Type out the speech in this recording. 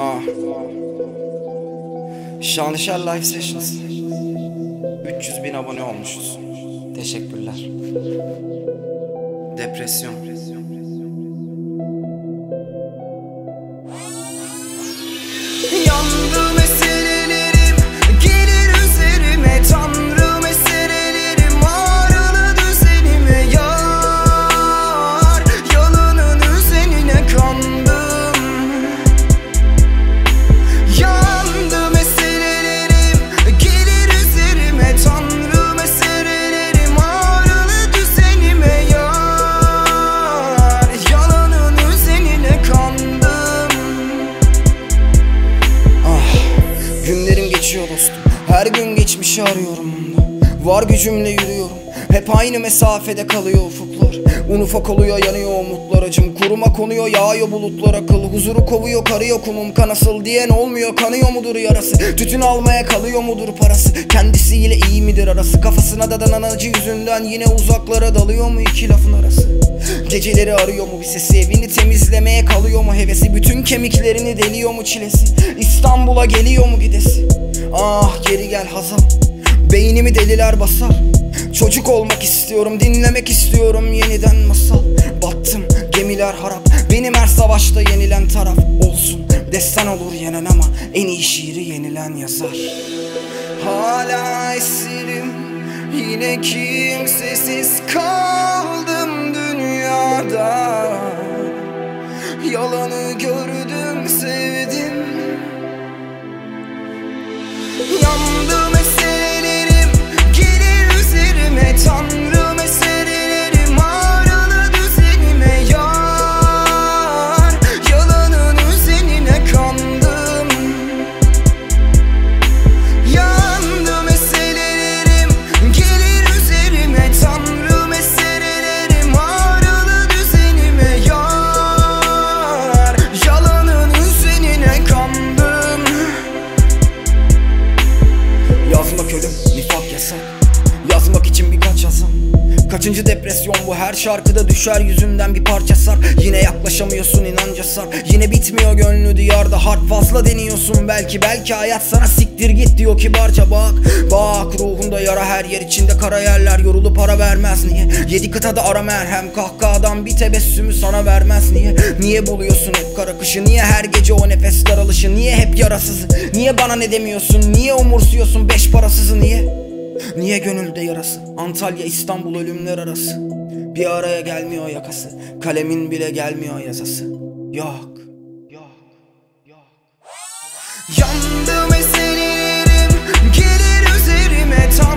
Ah. Şanlışer Live Sessions 300 bin abone olmuşuz. Teşekkürler. Depresyon. Depresyon. Her gün geçmişi arıyorum. Var gücümle yürüyorum. Hep aynı mesafede kalıyor ufuklar. Un ufak oluyor yanıyor umutlar acım. Kuruma konuyor yağıyor bulutlar akıl. Huzuru kovuyor karıyor kumum kanasıl diyen olmuyor. Kanıyor mudur yarası? Tütün almaya kalıyor mudur parası? Kendisiyle iyi midir arası? Kafasına dadanan acı yüzünden yine uzaklara dalıyor mu iki lafın arası? Geceleri arıyor mu bir sesi Evini temizlemeye kalıyor mu hevesi Bütün kemiklerini deliyor mu çilesi İstanbul'a geliyor mu gidesi Ah geri gel Hazal Beynimi deliler basar Çocuk olmak istiyorum dinlemek istiyorum yeniden masal. Battım gemiler harap Benim her savaşta yenilen taraf Olsun. Destan olur yenen ama En iyi şiiri yenilen yazar. Hala esirim Yine kimsesiz kaldım dünyada Kaçıncı depresyon bu? Her şarkıda düşer yüzünden bir parça sar. Yine yaklaşamıyorsun inanca sar. Yine bitmiyor gönlü diyarda. Harp fazla deniyorsun belki. Belki hayat sana siktir git diyor. Kibarca bak. Bak ruhunda yara her yer içinde. Kara yerler Yorulup para vermez niye? Yedi kıtada ara merhem. Kahkahadan bir tebessümü sana vermez niye? Niye buluyorsun hep kara kışı? Niye her gece o nefes daralışı? Niye hep yarasızı? Niye bana ne demiyorsun? Niye umursuyorsun beş parasızı? Niye Niye gönülde yarası? Antalya İstanbul ölümler arası. Bir araya gelmiyor yakası. Kalemin bile gelmiyor yazası. Yok Yok Yok. Yandım eserlerim Gelir üzerime tam